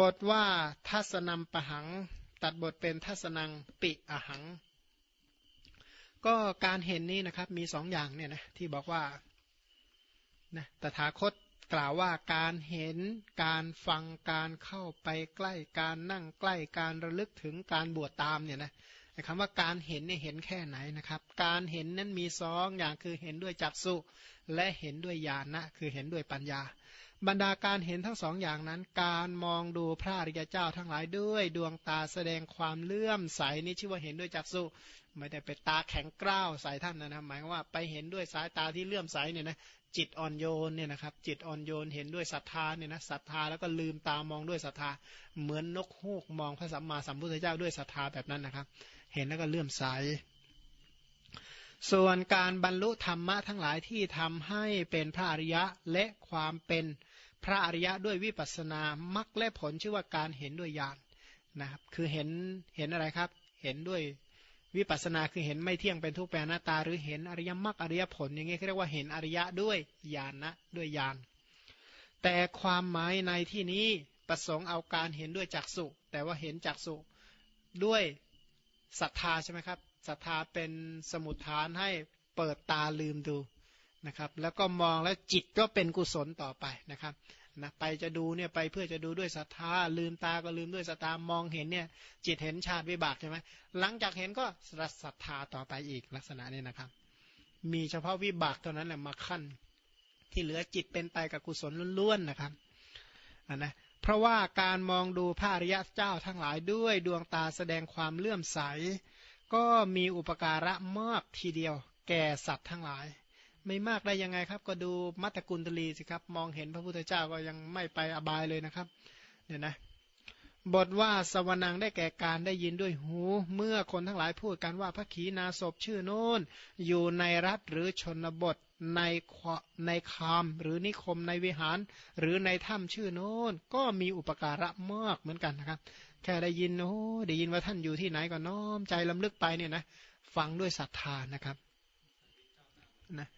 บทว่าทัศนำปะหัง ตัดบทเป็นทัศนังปิอหัง ก็การเห็นนี้นะครับมีสองอย่างเนี่ยนะที่บอกว่านะตถาคตกล่าวว่าการเห็นการฟังการเข้าไปใกล้การนั่งใกล้การระลึกถึงการบวชตามเนี่ยนะคำว่าการเห็นเนี่ยเห็นแค่ไหนนะครับ การเห็นนั้นมีสองอย่างคือเห็นด้วยจักสุและเห็นด้วยญาณนะคือเห็นด้วยปัญญา บรรดาการเห็นทั้งสองอย่างนั้น การมองดูพระอริยเจ้าทั้งหลายด้วย ดวงตาแสดงความเลื่อมใสนี่ชื่อว่าเห็นด้วยจักสุไม่ได้ไปตาแข็งกร้าวใส่ท่านนะนะหมายว่าไปเห็นด้วยสายตาที่เลื่อมใสเนี่ยนะจิตอ่อนโยนเนี่ยนะครับจิตอ่อนโยนเห็นด้วยศรัทธาเนี่ยนะศรัทธาแล้วก็ลืมตามองด้วยศรัทธาเหมือนนกฮูกมองพระสัมมาสัมพุทธเจ้าด้วยศรัทธาแบบนั้นนะครับ เห็นแล้วก็เลื่อมใสส่วนการบรรลุธรรมะทั้งหลายที่ทำให้เป็นพระอริยะและความเป็น พระอริยะด้วยวิปัสสนามักและผลชื่อว่าการเห็นด้วยญาณนะครับ คือเห็นเห็นอะไรครับ เห็นด้วยวิปัสนาคือเห็นไม่เที่ยงเป็นทุกแปรหน้าตา หรือเห็นอริยมรรคอริยผลอย่างเงี้ยเรียกว่าเห็นอริยะด้วยญาณนะด้วยญาณแต่ความหมายในที่นี้ประสงค์เอาการเห็นด้วยจักสุแต่ว่าเห็นจักสุด้วยศรัทธาใช่ไหมครับศรัทธาเป็นสมุทฐานให้เปิดตาลืมดู นะครับ แล้วก็มองแล้วจิตก็เป็นกุศลต่อไปนะครับนะไปจะดูเนี่ยไปเพื่อจะดูด้วยศรัทธาลืมตาก็ลืมด้วยศรัทธามองเห็นเนี่ยจิตเห็นชาติวิบากใช่ไหมหลังจากเห็นก็ศรัทธาต่อไปอีกลักษณะนี้นะครับ มีเฉพาะวิบากเท่านั้นแหละมาขั้น ที่เหลือจิตเป็นไปกับกุศลล้วนๆนะครับอันนะเพราะว่าการมองดูพระอริยเจ้าทั้งหลายด้วยดวงตาแสดงความเลื่อมใส ก็มีอุปการะมากทีเดียว แก่สัตว์ทั้งหลาย ไม่มากได้ยังไงครับ ก็ดูมัตตกุลตลีสิครับ มองเห็นพระพุทธเจ้าก็ยังไม่ไปอบายเลยนะครับเนี่ยนะบทว่าสวนังได้แก่การได้ยินด้วยหู เมื่อคนทั้งหลายพูดกันว่าพระขีณาสพชื่อโน้น อยู่ในรัฐหรือชนบทในในคามหรือนิคมในวิหาร หรือในถ้ำชื่อโน้น ก็มีอุปการะมากเหมือนกันนะครับ แค่ได้ยินโอ้ได้ยินว่าท่านอยู่ที่ไหนก็น้อมใจลำลึกไปเนี่ยนะ ฟังด้วยศรัทธานะครับนะ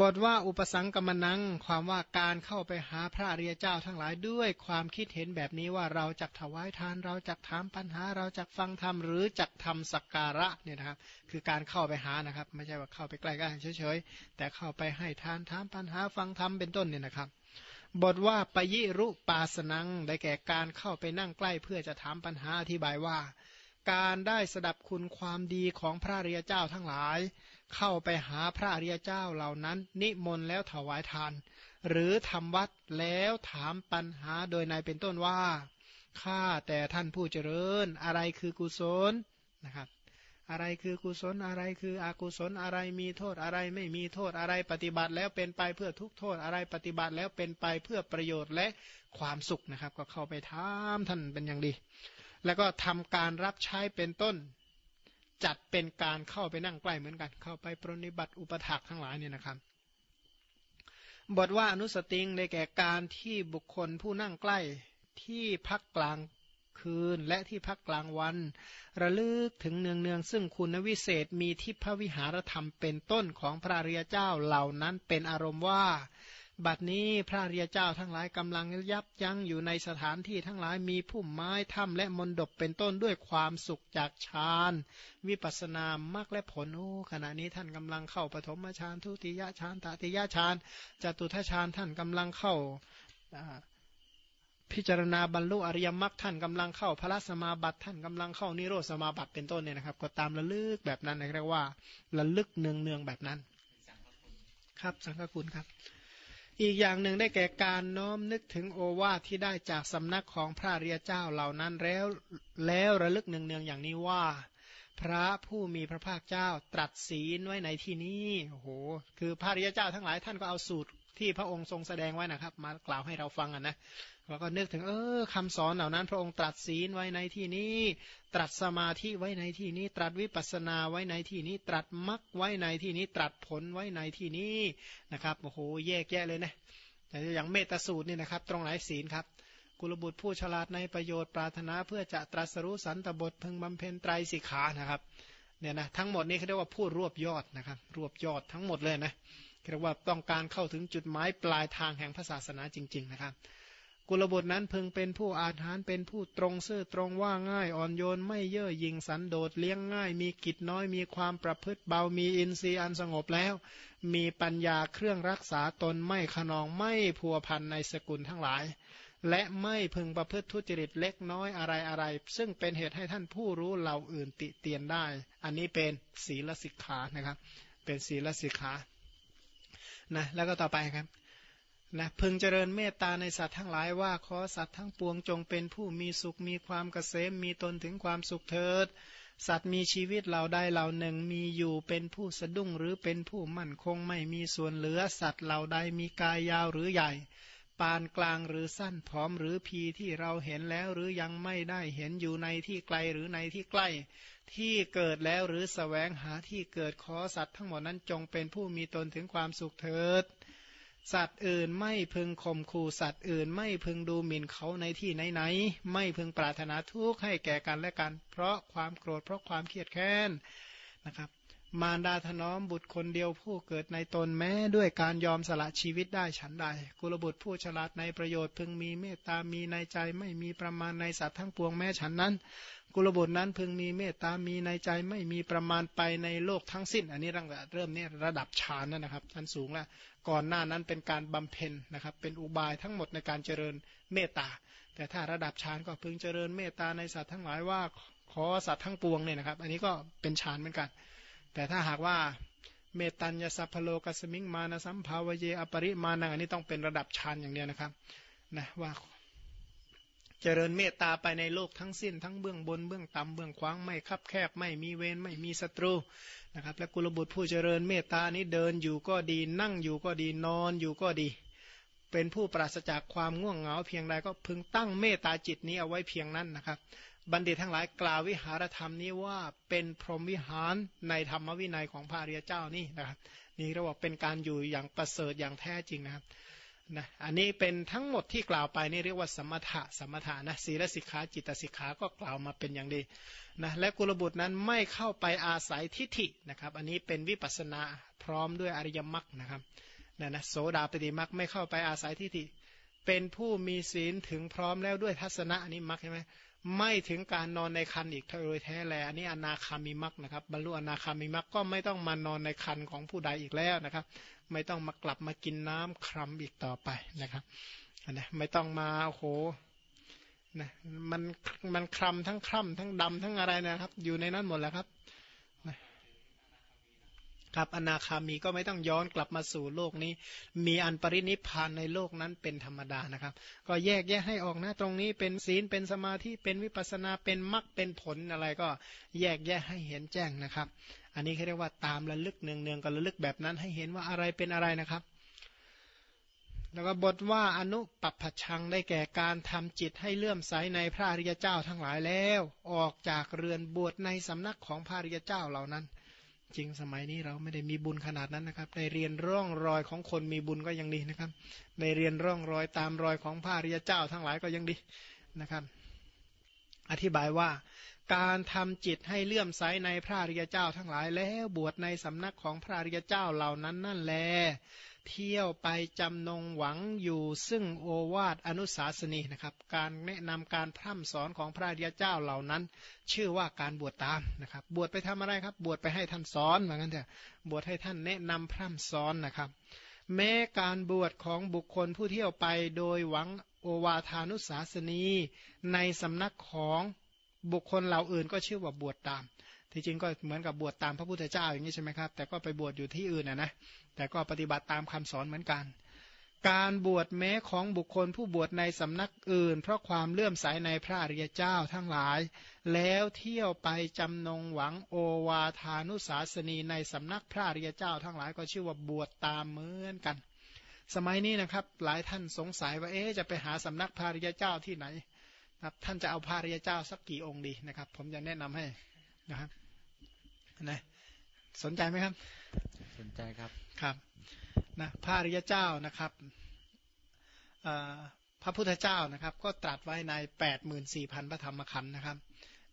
บทว่าอุปสังกมนังความว่าการเข้าไปหาพระอริยเจ้าทั้งหลายด้วยความคิดเห็นแบบนี้ว่าเราจะถวายทานเราจะถามปัญหา เราจะฟังธรรมหรือจะทำสักการะเนี่ยนะครับ คือการเข้าไปหานะครับ ไม่ใช่ว่าเข้าไปใกล้กันเฉยๆแต่เข้าไปให้ทานถามปัญหาฟังธรรมเป็นต้นเนี่ยนะครับ บทว่าปยิรุปาสนังได้แก่การเข้าไปนั่งใกล้เพื่อจะถามปัญหาอธิบายว่า การได้สดับคุณความดีของพระอริยเจ้าทั้งหลาย เข้าไปหาพระอริยเจ้าเหล่านั้น นิมนต์แล้วถวายทาน หรือทำวัดแล้วถามปัญหาโดยในเป็นต้นว่าข้าแต่ท่านผู้เจริญ อะไรคือกุศลนะครับ อะไรคือกุศลอะไรคืออกุศลอะไรมีโทษอะไรไม่มีโทษอะไรปฏิบัติแล้วเป็นไปเพื่อทุกโทษอะไรปฏิบัติแล้วเป็นไปเพื่อประโยชน์และความสุขนะครับ ก็เข้าไปถามท่านเป็นอย่างดี แล้วก็ทำการรับใช้เป็นต้น จัดเป็นการเข้าไปนั่งใกล้เหมือนกัน เข้าไปปรนิบัติอุปถากทั้งหลายเนี่ยนะครับ บทว่าอนุสติงได้แก่การที่บุคคลผู้นั่งใกล้ที่พักกลางคืนและที่พักกลางวัน ระลึกถึงเนืองเนืองซึ่งคุณวิเศษมีทิพวิหารธรรมเป็นต้นของพระเรียเจ้าเหล่านั้นเป็นอารมณ์ว่า บัดนี้พระเรียเจ้าทั้งหลายกำลังยับยั้งอยู่ในสถานที่ทั้งหลายมีพุ่มไม้ถ้ำและมนดบเป็นต้นด้วยความสุขจากฌานวิปัสนามากและผลโอ้ขณะนี้ท่านกำลังเข้าปฐมฌานทุติยฌานตติยฌานจตุทัชฌานท่านกำลังเข้าพิจารณาบรรลุอริยมรรคท่านกำลังเข้าพระสมาบัติท่านกำลังเข้านิโรธสมาบัติเป็นต้นเนี่ยนะครับ ก็ตามระลึกแบบนั้นเรียกว่าระลึกเนืองเนืองแบบนั้น ครับสังฆคุณครับ อีกอย่างหนึ่งได้แก่การน้อมนึกถึงโอวาทที่ได้จากสำนักของพระเรียเจ้าเหล่านั้นแล้วแล้วระลึกเนืองๆอย่างนี้ว่า พระผู้มีพระภาคเจ้าตรัสศีลไว้ในที่นี้โอ้โหคือพระเรียเจ้าทั้งหลายท่านก็เอาสูตร ที่พระองค์ทรงแสดงไว้นะครับ มากล่าวให้เราฟังอะนะเราก็นึกถึงเออคำสอนเหล่านั้น พระองค์ตรัสศีลไว้ในที่นี้ ตรัสสมาธิไว้ในที่นี้ ตรัสวิปัสนาไว้ในที่นี้ ตรัสมรรคไว้ในที่นี้ ตรัสผลไว้ในที่นี้นะครับโอ้โหแยกแยะเลยนะแต่อย่างเมตสูตรนี่นะครับ ตรงไหนศีลครับกุลบุตรผู้ฉลาดในประโยชน์ปรารถนาเพื่อจะตรัสรู้สันตบทพึงบำเพ็ญไตรสิกขานะครับเนี่ยนะทั้งหมดนี้เขาเรียกว่าพูดรวบยอดนะครับ รวบยอดทั้งหมดเลยนะ เรียกว่าต้องการเข้าถึงจุดหมายปลายทางแห่งพระศาสนาจริง ๆ นะครับ กุลบุตรนั้นพึงเป็นผู้อาหารเป็นผู้ตรงซื่อตรงว่าง่ายอ่อนโยนไม่เย่อหยิ่งสันโดษเลี้ยงง่าย มีกิจน้อยมีความประพฤติเบามีอินทรีย์อันสงบแล้ว มีปัญญาเครื่องรักษาตนไม่ขนองไม่พัวพันในสกุลทั้งหลายและไม่พึงประพฤติทุจริตเล็กน้อยอะไรอะไรซึ่งเป็นเหตุให้ท่านผู้รู้เหล่าอื่นติเตียนได้ อันนี้เป็นศีลสิกขานะครับ เป็นศีลสิกขา นะแล้วก็ต่อไปครับนะพึงเจริญเมตตาในสัตว์ทั้งหลายว่าขอสัตว์ทั้งปวงจงเป็นผู้มีสุขมีความเกษมมีตนถึงความสุขเถิด สัตว์มีชีวิตเราได้เหล่าหนึ่งมีอยู่เป็นผู้สะดุ้งหรือเป็นผู้มั่นคงไม่มีส่วนเหลือสัตว์เหล่าใดมีกายยาวหรือใหญ่ ปานกลางหรือสั้นผอมหรือพีที่เราเห็นแล้วหรือยังไม่ได้เห็นอยู่ในที่ไกลหรือในที่ใกล้ ที่เกิดแล้วหรือสแสวงหาที่เกิดขอสัตว์ทั้งหมดนั้นจงเป็นผู้มีตนถึงความสุขเถิด สัตว์อื่นไม่พึงข่มขู่สัตว์อื่น ไม่พึงดูหมิ่นเขาในที่ไหนๆไม่พึงปรารถนาทุกข์ให้แก่กันและกัน เพราะความโกรธเพราะความเครียดแค้นนะครับ มารดาถนอมบุตรคนเดียวผู้เกิดในตนแม้ด้วยการยอมสละชีวิตได้ฉันใด กุลบุตรผู้ฉลาดในประโยชน์พึงมีเมตตามีในใจไม่มีประมาณในสัตว์ทั้งปวงแม้ฉันนั้น กุลบุตรนั้นพึงมีเมตตามีในใจไม่มีประมาณไปในโลกทั้งสิ้น อันนี้เริ่มเริ่มนี่ยระดับฌานนะครับชั้นสูงแล้วก่อนหน้านั้นเป็นการบำเพ็ญนะครับเป็นอุบายทั้งหมดในการเจริญเมตตา แต่ถ้าระดับฌานก็พึงเจริญเมตตาในสัตว์ทั้งหลายว่าขอสัตว์ทั้งปวงเนี่ยนะครับ อันนี้ก็เป็นฌานเหมือนกัน แต่ถ้าหากว่าเมตัญญสัพพโลกัสมิงมานะสัมภาวเยอปริมาณังอันนี้ต้องเป็นระดับฌานอย่างเดียวนะครับนะว่าเจริญเมตตาไปในโลกทั้งสิ้นทั้งเบื้องบนเบื้องต่ำเบื้องขวางไม่คับแคบไม่มีเวรไม่มีศัตรูนะครับและกุลบุตรผู้เจริญเมตตานี้เดินอยู่ก็ดี นั่งอยู่ก็ดีนอนอยู่ก็ดี เป็นผู้ปราศจากความง่วงเหงาเพียงใดก็พึงตั้งเมตตาจิตนี้เอาไว้เพียงนั้นนะครับ บัณฑิตทั้งหลายกล่าววิหารธรรมนี้ว่าเป็นพรหมวิหารในธรรมวินัยของพระอริยเจ้านี่นะครับนี่เราบอกเป็นการอยู่อย่างประเสริฐอย่างแท้จริงนะครับนะอันนี้เป็นทั้งหมดที่กล่าวไปนี่เรียกว่าสมถะสมถะนะศีลสิกขาจิตสิกขาก็กล่าวมาเป็นอย่างดีนะและกุลบุตรนั้นไม่เข้าไปอาศัยทิฏฐินะครับ อันนี้เป็นวิปัสนาพร้อมด้วยอริยมรรคนะครับนะนะโสดาปฏิมรรคไม่เข้าไปอาศัยทิฏฐิเป็นผู้มีศีลถึงพร้อมแล้วด้วยทัศนะอันนี้มรรคใช่ไหม ไม่ถึงการนอนในคันอีกโดยแท้แลอันนี้อนาคามีมรรคนะครับบรรลุอนาคามีมรรคก็ไม่ต้องมานอนในคันของผู้ใดอีกแล้วนะครับ ไม่ต้องมากลับมากินน้ำครำอีกต่อไปนะครับนะไม่ต้องมาโอ้โหนะมันมันคลำทั้งคลำทั้งดำทั้งอะไรนะครับ อยู่ในนั้นหมดแล้วครับ ครับอนาคามีก็ไม่ต้องย้อนกลับมาสู่โลกนี้ มีอันปรินิพานในโลกนั้นเป็นธรรมดานะครับ ก็แยกแยกให้ออกนะตรงนี้เป็นศีลเป็นสมาธิเป็นวิปัสนาเป็นมรรคเป็นผลอะไรก็แยกแยกให้เห็นแจ้งนะครับ อันนี้เขาเรียกว่าตามระลึกเนืองเนืองก็ระลึกแบบนั้นให้เห็นว่าอะไรเป็นอะไรนะครับ แล้วก็บทว่าอนุปัปพชังได้แก่การทำจิตให้เลื่อมใสในพระอริยเจ้าทั้งหลายแล้ว ออกจากเรือนบวชในสำนักของพระอริยเจ้าเหล่านั้น จริงสมัยนี้เราไม่ได้มีบุญขนาดนั้นนะครับได้เรียนร่องรอยของคนมีบุญก็ยังดีนะครับได้เรียนร่องรอยตามรอยของพระริยเจ้าทั้งหลายก็ยังดีนะครับ อธิบายว่าการทำจิตให้เลื่อมใสในพระริยเจ้าทั้งหลายแล้วบวชในสำนักของพระริยเจ้าเหล่านั้นนั่นแล เที่ยวไปจำนงหวังอยู่ซึ่งโอวาทอนุสาสนีนะครับ การแนะนำการพร่ำสอนของพระเดียเจ้าเหล่านั้น ชื่อว่าการบวชตามนะครับ บวชไปทำอะไรครับ บวชไปให้ท่านสอนเหมือนกันเถอะบวชให้ท่านแนะนำพร่ำสอนนะครับ แม้การบวชของบุคคลผู้เที่ยวไปโดยหวังโอวาทานุสาสนี ในสำนักของบุคคลเหล่าอื่นก็ชื่อว่าบวชตาม ที่จริงก็เหมือนกับบวชตามพระพุทธเจ้าอย่างนี้ใช่ไหมครับ แต่ก็ไปบวชอยู่ที่อื่นนะนะ แต่ก็ปฏิบัติตามคำสอนเหมือนกัน การบวชแม้ของบุคคลผู้บวชในสำนักอื่น เพราะความเลื่อมใสในพระอริยเจ้าทั้งหลาย แล้วเที่ยวไปจำนงหวังโอวาทานุสาสนีในสำนักพระอริยเจ้าทั้งหลายก็ชื่อว่าบวชตามเหมือนกัน สมัยนี้นะครับหลายท่านสงสัยว่าเอ๊จะไปหาสำนักพระอริยเจ้าที่ไหนครับท่านจะเอาพระอริยเจ้าสักกี่องค์ดีนะครับ ผมจะแนะนำให้นะครับ นะสนใจไหมครับ สนใจครับครับนะพระอริยเจ้านะครับพระพุทธเจ้านะครับ ก็ตรัสไว้ในแปดหมื่นสี่พันพระธรรมขันธ์นะครับ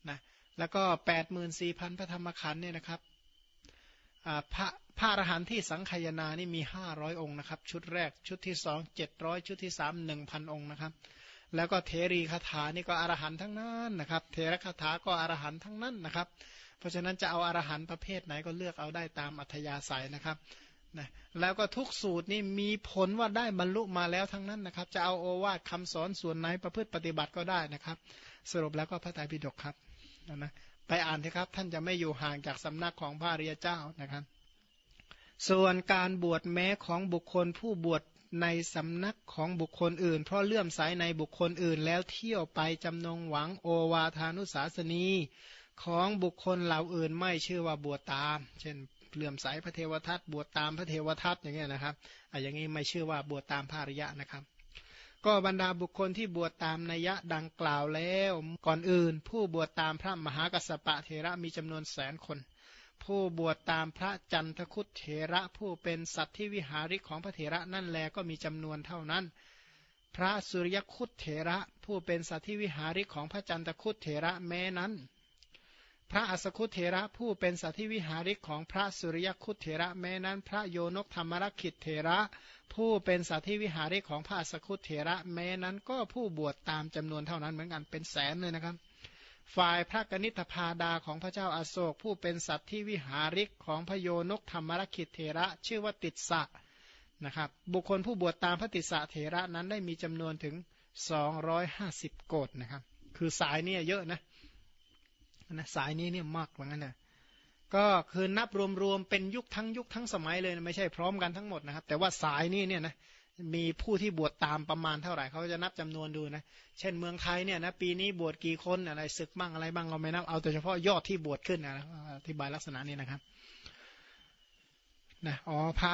นะแล้วก็แปดหมื่นสี่พันพระธรรมขันธ์เนี่ยนะครับพระพระอรหันต์ที่สังขยนานี่มีห้าร้อยองค์นะครับ ชุดแรกชุดที่สองเจ็ดร้อยชุดที่สามหนึ่งพันองค์นะครับ แล้วก็เทรีคาถานี่ก็อรหันทั้งนั้นนะครับ เทระคาถาก็อรหันทั้งนั้นนะครับ เพราะฉะนั้นจะเอาอรหันต์ประเภทไหนก็เลือกเอาได้ตามอัธยาศัยนะครับนะแล้วก็ทุกสูตรนี่มีผลว่าได้บรรลุมาแล้วทั้งนั้นนะครับ จะเอาโอวาทคำสอนส่วนไหนประพฤติปฏิบัติก็ได้นะครับ สรุปแล้วก็พระไตรปิฎกครับนะไปอ่านเถอะครับ ท่านจะไม่อยู่ห่างจากสำนักของพระริยเจ้านะครับ ส่วนการบวชแม้ของบุคคลผู้บวชในสำนักของบุคคลอื่น เพราะเลื่อมสายในบุคคลอื่นแล้วเที่ยวไปจำนงหวังโอวาทานุสาสนี ของบุคคลเหล่าอื่นไม่ชื่อว่าบวชตาม เช่นเลื่อมสายพระเทวทัตบวชตามพระเทวทัตอย่างเงี้ยนะครับอะอย่างนี้ไม่ชื่อว่าบวชตามภาริยะนะครับก็บรรดาบุคคลที่บวชตามนัยยะดังกล่าวแล้ว ก่อนอื่น ผู้บวชตามพระมหากัสสปะเทระมีจำนวนแสนคน ผู้บวชตามพระจันทคุตเถระผู้เป็นสัตว์ที่วิหาริกของพระเถระนั่นแลก็มีจำนวนเท่านั้น พระสุริยคุตเถระผู้เป็นสัตว์ที่วิหาริกของพระจันทคุตเถระแม้นั้น พระอสคุเถระผู้เป็นสัตวิหาริกของพระสุริยคุเถระแม้นั้น พระโยนกธรรมรคิตเถระ ผู้เป็นสัตวิหาริกของพระอสคุเถระแม้นั้นก็ผู้บวชตามจำนวนเท่านั้นเหมือนกันเป็นแสนเลยนะครับ ฝ่ายพระกนิษฐพาดาของพระเจ้าอาโศก ผู้เป็นสัตว์ที่วิหาริกของพระโยนกธรรมรคิตเถระชื่อว่าติดสะนะครับ บุคคลผู้บวชตามพระติสสะเถระนั้นได้มีจำนวนถึง 250 โกดนะครับ คือสายเนี่ยเยอะนะ นะสายนี้เนี่ยมากเหมือนกันนะก็คือนับรวมๆเป็นยุคทั้งยุคทั้งสมัยเลยไม่ใช่พร้อมกันทั้งหมดนะครับ แต่ว่าสายนี้เนี่ยนะมีผู้ที่บวชตามประมาณเท่าไหร่เขาจะนับจำนวนดูนะเช่นเมืองไทยเนี่ยนะปีนี้บวชกี่คนอะไรศึกบ้างอะไรบ้างเราไม่นับเอาแต่เฉพาะยอดที่บวชขึ้นนะอธิบายลักษณะนี้นะครับนะอ๋อพระ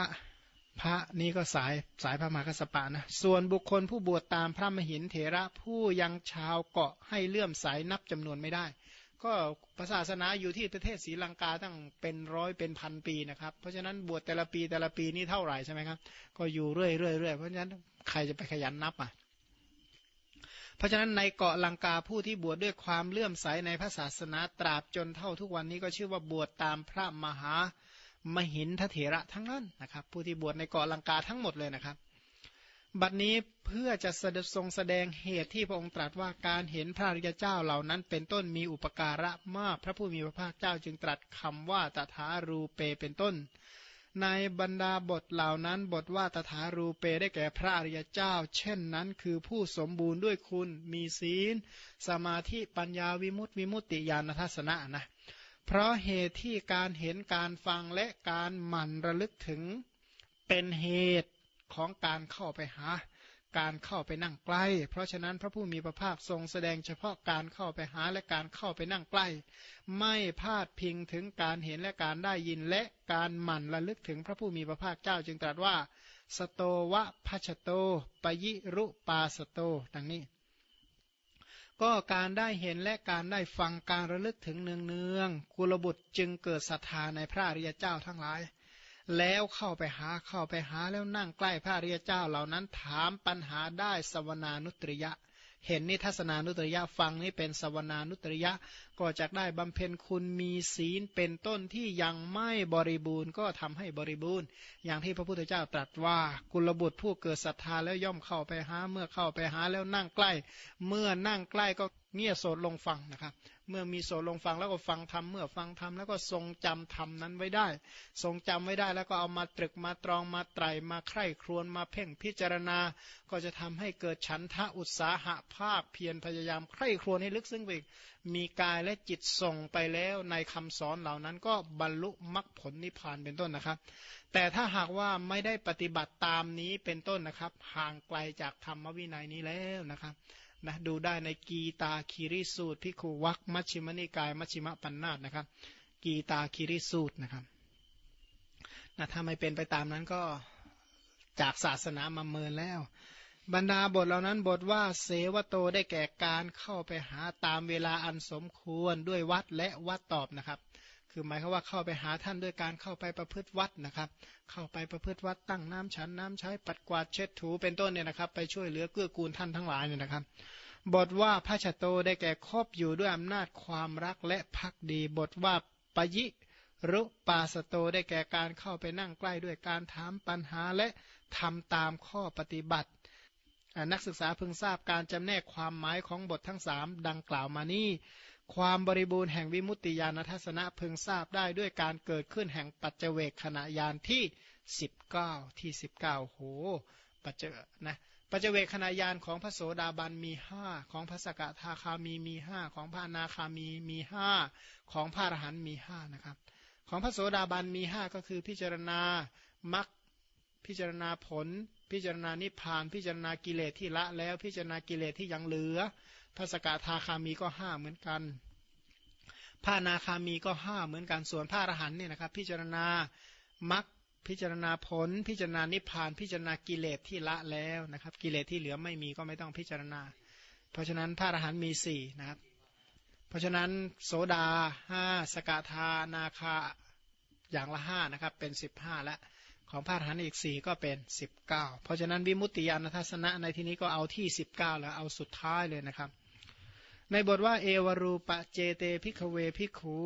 พระนี้ก็สายสายพระมหากสปะนะส่วนบุคคลผู้บวชตามพระมหินเถระผู้ยังชาวเกาะให้เลื่อมสายนับจำนวนไม่ได้ ก็ศาสนาอยู่ที่ประเทศศรีลังกาตั้งเป็นร้อยเป็นพันปีนะครับ เพราะฉะนั้นบวชแต่ละปีแต่ละปีนี่เท่าไหร่ใช่ไหมครับ ก็อยู่เรื่อยเรื่อยเรื่อยเพราะฉะนั้นใครจะไปขยันนับอะ เพราะฉะนั้นในเกาะลังกาผู้ที่บวชดด้วยความเลื่อมใสในพระศาสนาตราบจนเท่าทุกวันนี้ก็ชื่อว่าบวชตามพระมหามหินทเถระทั้งนั้นนะครับ ผู้ที่บวชในเกาะลังกาทั้งหมดเลยนะครับ บัดนี้เพื่อจะทรงแสดงเหตุที่พระองค์ตรัสว่าการเห็นพระริยเจ้าเหล่านั้น เป็นต้นมีอุปการะมาก พระผู้มีพระภาคเจ้าจึงตรัสคำว่าตถารูเปเป็นต้น ในบรรดาบทเหล่านั้นบทว่าตถารูเปได้แก่พระอริยเจ้า เช่นนั้นคือผู้สมบูรณ์ด้วยคุณมีศีล สมาธิปัญญาวิมุตติวิมุตติญาณทัศนะนะ เพราะเหตุที่การเห็นการฟังและการหมั่นระลึกถึงเป็นเหตุ ของการเข้าไปหา การเข้าไปนั่งใกล้ เพราะฉะนั้นพระผู้มีพระภาคทรงแสดงเฉพาะการเข้าไปหาและการเข้าไปนั่งใกล้ ไม่พาดพิงถึงการเห็นและการได้ยินและการหมั่นระลึกถึงพระผู้มีพระภาคเจ้าจึงตรัสว่า สโตวะพัชโตปยิรุปาสโตดังนี้ก็การได้เห็นและการได้ฟังการระลึกถึงเนืองเนืองกุลบุตรจึงเกิดศรัทธาในพระอริยเจ้าทั้งหลาย แล้วเข้าไปหาเข้าไปหาแล้วนั่งใกล้พระริยเจ้าเหล่านั้นถามปัญหาได้สวนานุตริยะ เห็นนิทัศนานุตริยะฟังนี่เป็นสวนานุตริยะก็จะได้บำเพ็ญคุณมีศีลเป็นต้นที่ยังไม่บริบูรณ์ก็ทำให้บริบูรณ์ อย่างที่พระพุทธเจ้าตรัสว่ากุลบุตรผู้เกิดศรัทธาแล้วย่อมเข้าไปหา เมื่อเข้าไปหาแล้วนั่งใกล้ เมื่อนั่งใกล้ก็ เงี่ยโสดลงฟังนะครับ เมื่อมีโสลงฟังแล้วก็ฟังธรรม เมื่อฟังธรรมแล้วก็ทรงจำธรรมนั้นไว้ได้ ทรงจำไว้ได้แล้วก็เอามาตรึกมาตรองมาไตรมาใคร่ครวญมาเพ่งพิจารณา ก็จะทำให้เกิดฉันทะอุตสาหะภาคเพียรพยายามใคร่ครวญให้ลึกซึ้งไปมีกายและจิตส่งไปแล้วในคำสอนเหล่านั้นก็บรรลุมรรคผลนิพพานเป็นต้นนะครับ แต่ถ้าหากว่าไม่ได้ปฏิบัติตามนี้เป็นต้นนะครับ ห่างไกลจากธรรมวินัยนี้แล้วนะครับ นะดูได้ในกีตาคิริสูตรพิคูวักมัชชิมนิกาย มัชชิมปัญนาตนะครับ กีตาคิริสูตรนะครับนะถ้าไม่เป็นไปตามนั้นก็จากศาสนามาเมินแล้ว บรรดาบทเหล่านั้นบทว่าเสวโตได้แก่การเข้าไปหาตามเวลาอันสมควรด้วยวัดและวัดตอบนะครับ คือหมายความว่าเข้าไปหาท่านด้วยการเข้าไปประพฤติวัดนะครับ เข้าไปประพฤติวัดตั้งน้ำฉันน้ำใช้ปัดกวาดเช็ดถูเป็นต้นเนี่ยนะครับ ไปช่วยเหลือเกื้อกูลท่านทั้งหลายเนี่ยนะครับ บทว่าพระชโตได้แก่ครอบอยู่ด้วยอำนาจความรักและพักดี บทว่าปยิรุปาสโตได้แก่การเข้าไปนั่งใกล้ด้วยการถามปัญหาและทำตามข้อปฏิบัตินักศึกษาพึงทราบการจำแนกความหมายของบททั้งสามดังกล่าวมานี้ ความบริบูรณ์แห่งวิมุตติญาณทัศนะพึงทราบได้ด้วยการเกิดขึ้นแห่งปัจเจเวกขณะยานที่ 19 ที่ 19โหปัจเจนะปัจเจเวกขณะยานของพระโสดาบันมีห้าของพระสกทาคามีมีห้าของพระนาคามีมีห้าของพระอรหันต์มีห้านะครับ ของพระโสดาบันมีห้าก็คือพิจารณามักพิจารณาผล พิจารณานิพพาน พิจารณากิเลสที่ละแล้วพิจารณากิเลสที่ยังเหลือพระสกทาคามีก็ห้าเหมือนกันพระนาคามีก็ห้าเหมือนกันส่วนพระอรหันเนี่ยนะครับ พิจารณามักพิจารณาผล พิจารณานิพพาน พิจารณากิเลสที่ละแล้วนะครับ กิเลสที่เหลือไม่มีก็ไม่ต้องพิจารณา เพราะฉะนั้นพระอรหันต์มีสี่นะครับ เพราะฉะนั้นโสดาห้าสกทานาคาอย่างละห้านะครับ เป็นสิบห้าแล้ว ของพระอรหันต์อีกสี่ก็เป็นสิบเก้าเพราะฉะนั้นวิมุตติญาณทัศนะในที่นี้ก็เอาที่สิบเก้าแล้วเอาสุดท้ายเลยนะครับ ในบทว่าเอวรูปะเจเตพิกเวพิขู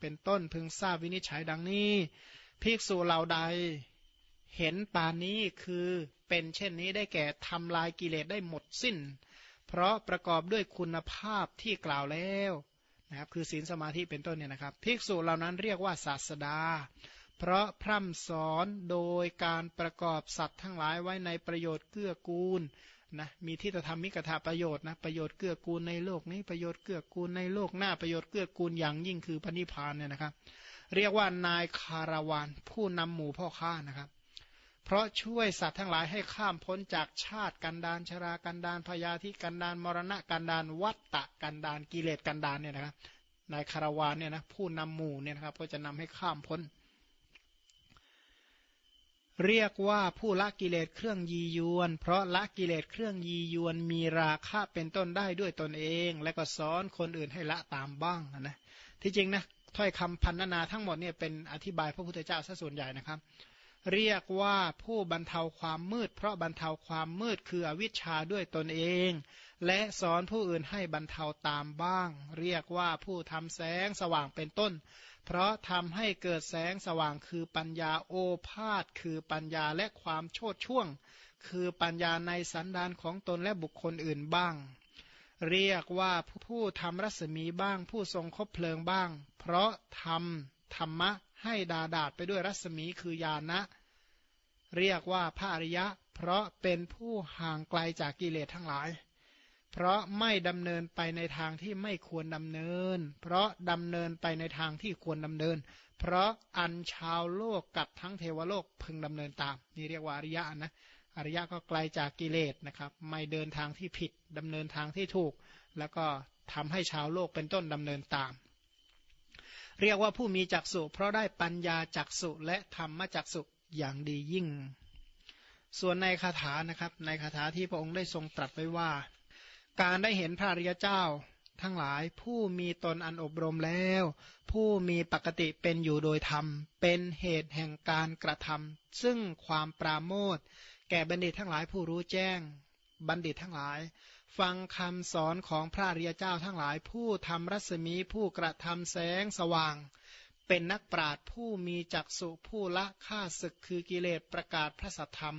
เป็นต้นพึงทราบวินิจฉัยดังนี้ภิกษุเหล่าใดเห็นปานนี้คือเป็นเช่นนี้ได้แก่ทำลายกิเลสได้หมดสิ้น เพราะประกอบด้วยคุณภาพที่กล่าวแล้วนะครับคือศีลสมาธิเป็นต้นเนี่ยนะครับ ภิกษุเหล่านั้นเรียกว่าศาสดา เพราะพร่ำสอนโดยการประกอบสัตว์ทั้งหลายไว้ในประโยชน์เกื้อกูลนะมีที่จะทำมิกถาประโยชน์นะประโยชน์เกื้อกูลในโลกนี้ประโยชน์เกื้อกูลในโลกหน้าประโยชน์เกื้อกูลอย่างยิ่งคือพระนิพพานเนี่ยนะครับ เรียกว่านายคาราวานผู้นำหมู่พ่อค้านะครับ เพราะช่วยสัตว์ทั้งหลายให้ข้ามพ้นจากชาติกันดานชรากันดานพยาธิกันดานมรณะกันดานวัตตะกันดานกิเลสกันดานเนี่ยนะครับนายคาราวานเนี่ยนะผู้นำหมู่เนี่ยนะครับก็จะนำให้ข้ามพ้น เรียกว่าผู้ละกิเลสเครื่องยียวน เพราะละกิเลสเครื่องยียวนมีราคะเป็นต้นได้ด้วยตนเอง และก็สอนคนอื่นให้ละตามบ้างนะที่จริงนะถ้อยคำพันนาทั้งหมดเนี่ยเป็นอธิบายพระพุทธเจ้าซะส่วนใหญ่นะครับ เรียกว่าผู้บรรเทาความมืด เพราะบรรเทาความมืดคืออวิชชาด้วยตนเอง และสอนผู้อื่นให้บรรเทาตามบ้าง เรียกว่าผู้ทำแสงสว่างเป็นต้น เพราะทำให้เกิดแสงสว่างคือปัญญาโอภาษคือปัญญาและความโชดช่วง คือปัญญาในสันดานของตนและบุคคลอื่นบ้าง เรียกว่าผู้ทำรัศมีบ้าง ผู้ทรงคบเพลิงบ้าง เพราะทำธรรมะให้ดาดาดไปด้วยรัศมีคือญาณนะเรียกว่าพระอริยะ เพราะเป็นผู้ห่างไกลจากกิเลสทั้งหลาย เพราะไม่ดำเนินไปในทางที่ไม่ควรดำเนิน เพราะดำเนินไปในทางที่ควรดำเนิน เพราะอันชาวโลกกับทั้งเทวโลกพึงดำเนินตาม นี่เรียกว่าอริยะนะ อริยะก็ไกลาจากกิเลสนะครับ ไม่เดินทางที่ผิดดำเนินทางที่ถูก แล้วก็ทำให้ชาวโลกเป็นต้นดำเนินตาม เรียกว่าผู้มีจักสุเพราะได้ปัญญาจักสุและธรรมจักสุอย่างดียิ่ง ส่วนในคาถานะครับ ในคาถาที่พระองค์ได้ทรงตรัสไว้ว่า การได้เห็นพระริยเจ้า ทั้งหลายผู้มีตนอันอบรมแล้ว ผู้มีปกติเป็นอยู่โดยธรรม เป็นเหตุแห่งการกระทำซึ่งความปราโมทแก่บัณฑิตทั้งหลายผู้รู้แจ้ง บัณฑิตทั้งหลาย ฟังคำสอนของพระริยเจ้าทั้งหลาย ผู้ทำรัศมีผู้กระทำแสงสว่าง เป็นนักปราดผู้มีจักสุผู้ละฆ่าศึกคือกิเลสประกาศพระสัทธรรม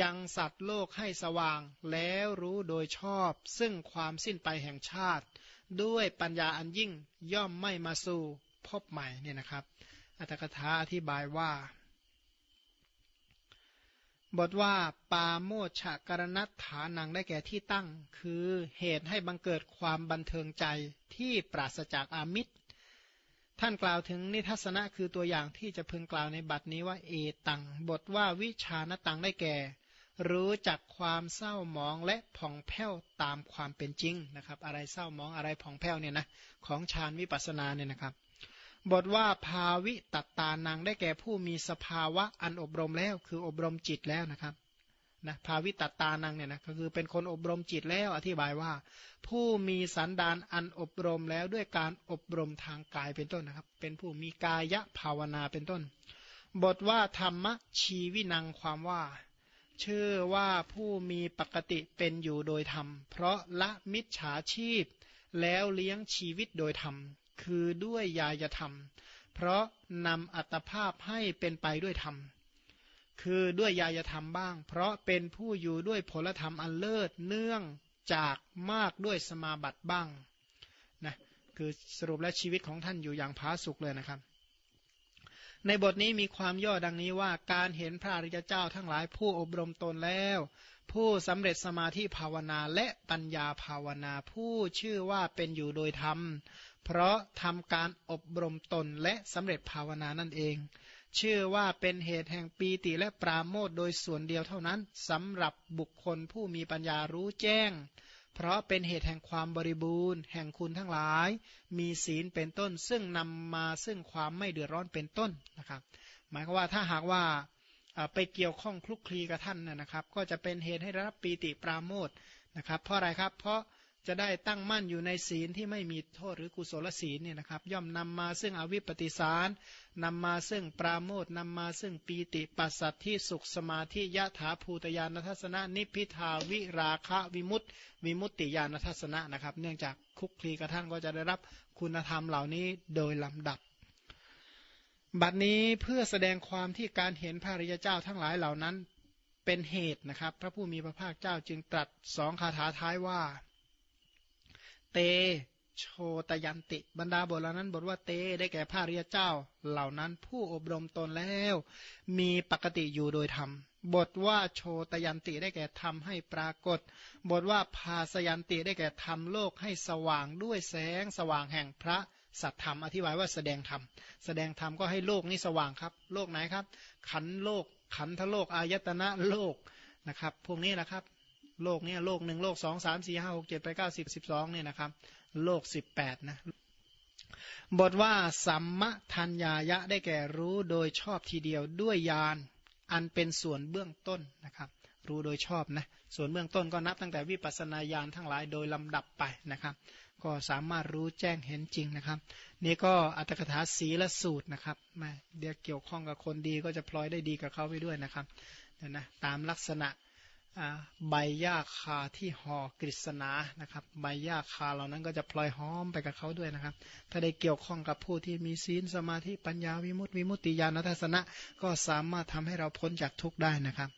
ยังสัตว์โลกให้สว่าง แล้วรู้โดยชอบ ซึ่งความสิ้นไปแห่งชาติ ด้วยปัญญาอันยิ่งย่อมไม่มาสู่พบใหม่เนี่ยนะครับ อัตถกถาอธิบายว่า บทว่าปาโมชะกรณัฐานังได้แก่ที่ตั้ง คือเหตุให้บังเกิดความบันเทิงใจที่ปราศจากอามิตร ท่านกล่าวถึงนิทัศนะคือตัวอย่างที่จะพึงกล่าวในบัดนี้ว่าเอตัง บทว่าวิชานตังได้แก่ รู้จักความเศร้าหมองและผ่องแผ้วตามความเป็นจริงนะครับ อะไรเศร้าหมองอะไรผ่องแผ้วเนี่ยนะของฌานวิปัสสนาเนี่ยนะครับ บทว่าภาวิตัตตานังได้แก่ผู้มีสภาวะอันอบรมแล้ว คืออบรมจิตแล้วนะครับนะภาวิตัตตานังเนี่ยนะก็คือเป็นคนอบรมจิตแล้วอธิบายว่า ผู้มีสันดานอันอบรมแล้วด้วยการอบรมทางกายเป็นต้นนะครับ เป็นผู้มีกายภาวนาเป็นต้น บทว่าธรรมชีวินังความว่า ชื่อว่าผู้มีปกติเป็นอยู่โดยธรรม เพราะละมิจฉาชีพ แล้วเลี้ยงชีวิตโดยธรรม คือด้วยยายธรรม เพราะนำอัตภาพให้เป็นไปด้วยธรรม คือด้วยยายธรรมบ้าง เพราะเป็นผู้อยู่ด้วยผลธรรมอันเลิศเนื่องจากมากด้วยสมาบัติบ้างนะคือสรุปและชีวิตของท่านอยู่อย่างผาสุกเลยนะครับ ในบทนี้มีความย่อดังนี้ว่าการเห็นพระอริยเจ้าทั้งหลายผู้อบรมตนแล้ว ผู้สำเร็จสมาธิภาวนาและปัญญาภาวนาผู้ชื่อว่าเป็นอยู่โดยธรรม เพราะทำการอบรมตนและสำเร็จภาวนานั่นเอง ชื่อว่าเป็นเหตุแห่งปีติและปราโมทโดยส่วนเดียวเท่านั้นสำหรับบุคคลผู้มีปัญญารู้แจ้ง เพราะเป็นเหตุแห่งความบริบูรณ์ แห่งคุณทั้งหลาย มีศีลเป็นต้น ซึ่งนำมาซึ่งความไม่เดือดร้อนเป็นต้นนะครับ หมายความว่าถ้าหากว่าไปเกี่ยวข้องคลุกคลีกับท่านนะครับ ก็จะเป็นเหตุให้รับปีติปราโมทนะครับ เพราะอะไรครับ เพราะ จะได้ตั้งมั่นอยู่ในศีลที่ไม่มีโทษหรือกุศลศีลเนี่ยนะครับ ย่อมนำมาซึ่งอวิปปิสารนำมาซึ่งปราโมทนำมาซึ่งปีติปัสสัตที่สุขสมาธิยะถาภูตยานทัศนะนิพิทาวิราคะวิมุตติวิมุตติยานทัศนะนะครับ เนื่องจากคุกคลีกระทั่งก็จะได้รับคุณธรรมเหล่านี้โดยลำดับ บัดนี้เพื่อแสดงความที่การเห็นพระริยเจ้าทั้งหลายเหล่านั้นเป็นเหตุนะครับ พระผู้มีพระภาคเจ้าจึงตรัสสองคาถาท้ายว่า เตโชตยันติ บรรดาบทเหล่านั้นบทว่าเตได้แก่พระริยเจ้า เหล่านั้นผู้อบรมตนแล้ว มีปกติอยู่โดยธรรม บทว่าโชตยันติได้แก่ทำให้ปรากฏ บทว่าพาสยันติได้แก่ทำโลกให้สว่างด้วยแสงสว่างแห่งพระสัตธรรมอธิบายว่าแสดงธรรม แสดงธรรมก็ให้โลกนี้สว่างครับ โลกไหนครับ ขันโลก ขันทโลกอายตนะโลกนะครับ พวกนี้แหละครับ โลกเนี่ยโลกหนึ่งโลกสองสามสี่ห้าหกเจ็ดไปดเก้าสิบสิบสองเนี่ยนะครับ โลกสิบแปดนะบทว่าสัมมทัญญายะได้แก่รู้โดยชอบทีเดียวด้วยญาณอันเป็นส่วนเบื้องต้นนะครับ รู้โดยชอบนะส่วนเบื้องต้นก็นับตั้งแต่วิปัสนาญาณทั้งหลายโดยลำดับไปนะครับ ก็สามารถรู้แจ้งเห็นจริงนะครับ นี่ก็อัตถกถาสีละสูตรนะครับมาเดี๋ยวเกี่ยวข้องกับคนดีก็จะพลอยได้ดีกับเขาไปด้วยนะครับนะตามลักษณะ ใบหญ้าคาที่ห่อกฤษณานะครับ ใบหญ้าคาเหล่านั้นก็จะพลอยหอมไปกับเขาด้วยนะครับ ถ้าได้เกี่ยวข้องกับผู้ที่มีศีลสมาธิปัญญาวิมุตติวิมุตติญาณทัศนะ ก็สามารถทำให้เราพ้นจากทุกข์ได้นะครับ